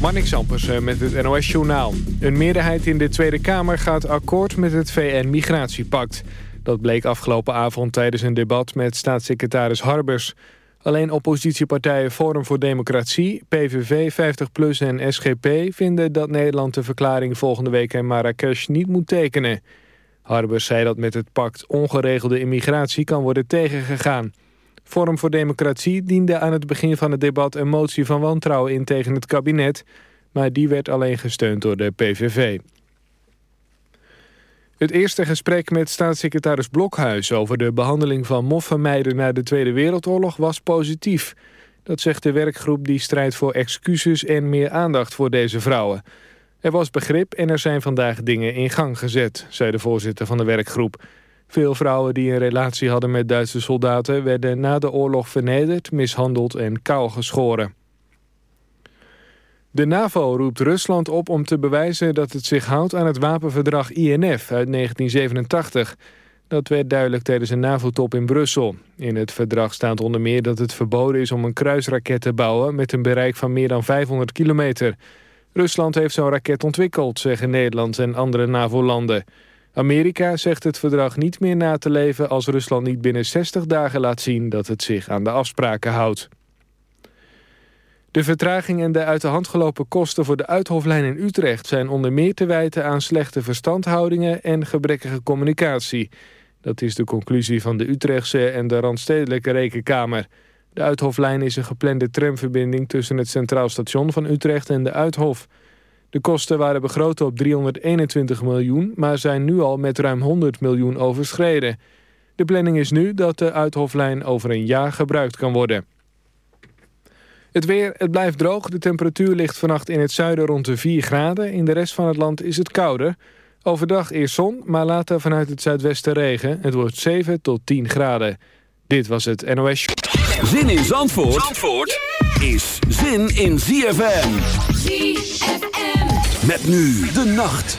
Marnik Sampersen met het NOS-journaal. Een meerderheid in de Tweede Kamer gaat akkoord met het VN-migratiepact. Dat bleek afgelopen avond tijdens een debat met staatssecretaris Harbers. Alleen oppositiepartijen Forum voor Democratie, PVV, 50PLUS en SGP... vinden dat Nederland de verklaring volgende week in Marrakesh niet moet tekenen. Harbers zei dat met het pact ongeregelde immigratie kan worden tegengegaan... Forum voor Democratie diende aan het begin van het debat een motie van wantrouwen in tegen het kabinet, maar die werd alleen gesteund door de PVV. Het eerste gesprek met staatssecretaris Blokhuis over de behandeling van moffenmeiden na de Tweede Wereldoorlog was positief. Dat zegt de werkgroep die strijdt voor excuses en meer aandacht voor deze vrouwen. Er was begrip en er zijn vandaag dingen in gang gezet, zei de voorzitter van de werkgroep. Veel vrouwen die een relatie hadden met Duitse soldaten... werden na de oorlog vernederd, mishandeld en kaal geschoren. De NAVO roept Rusland op om te bewijzen dat het zich houdt aan het wapenverdrag INF uit 1987. Dat werd duidelijk tijdens een NAVO-top in Brussel. In het verdrag staat onder meer dat het verboden is om een kruisraket te bouwen... met een bereik van meer dan 500 kilometer. Rusland heeft zo'n raket ontwikkeld, zeggen Nederland en andere NAVO-landen. Amerika zegt het verdrag niet meer na te leven als Rusland niet binnen 60 dagen laat zien dat het zich aan de afspraken houdt. De vertraging en de uit de hand gelopen kosten voor de Uithoflijn in Utrecht zijn onder meer te wijten aan slechte verstandhoudingen en gebrekkige communicatie. Dat is de conclusie van de Utrechtse en de Randstedelijke Rekenkamer. De Uithoflijn is een geplande tramverbinding tussen het Centraal Station van Utrecht en de Uithof. De kosten waren begroot op 321 miljoen, maar zijn nu al met ruim 100 miljoen overschreden. De planning is nu dat de Uithoflijn over een jaar gebruikt kan worden. Het weer, het blijft droog. De temperatuur ligt vannacht in het zuiden rond de 4 graden. In de rest van het land is het kouder. Overdag eerst zon, maar later vanuit het zuidwesten regen. Het wordt 7 tot 10 graden. Dit was het NOS. Zin in Zandvoort, Zandvoort is zin in ZFM. ZFM. Met nu de nacht.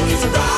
It's about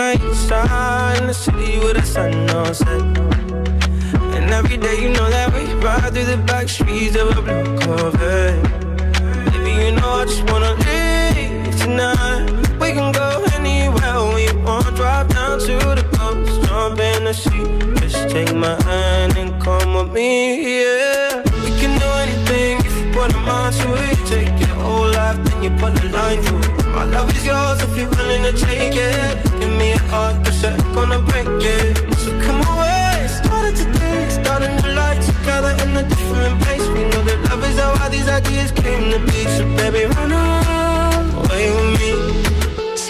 On the in the city with the sun on set. And every day, you know that we ride through the back streets of a blue Corvette. Baby, you know I just wanna leave tonight. We can go anywhere we want. Drive down to the coast, jump in the sea. Just take my hand and come with me, yeah. We can do anything if you put a mind to it. Take your whole life, then you put a line through it. My love is yours if you're willing to take it. Give me a heart gonna break it. So come away, started today, starting the life together in a different place. We know that love is how all these ideas came to be. So baby, run away with me.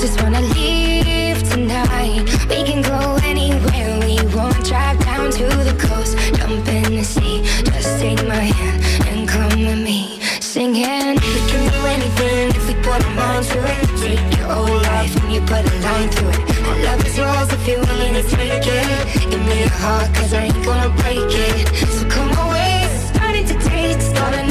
just wanna leave tonight. We can go anywhere we want. Drive down to the coast, jump in the sea. Just take my hand and come with me. Singing, we can do anything if we put our mind to it. Take your whole life and you put a line through it. My love is yours if you're willing to take it. Give me a heart, cause I ain't gonna break it. So come away,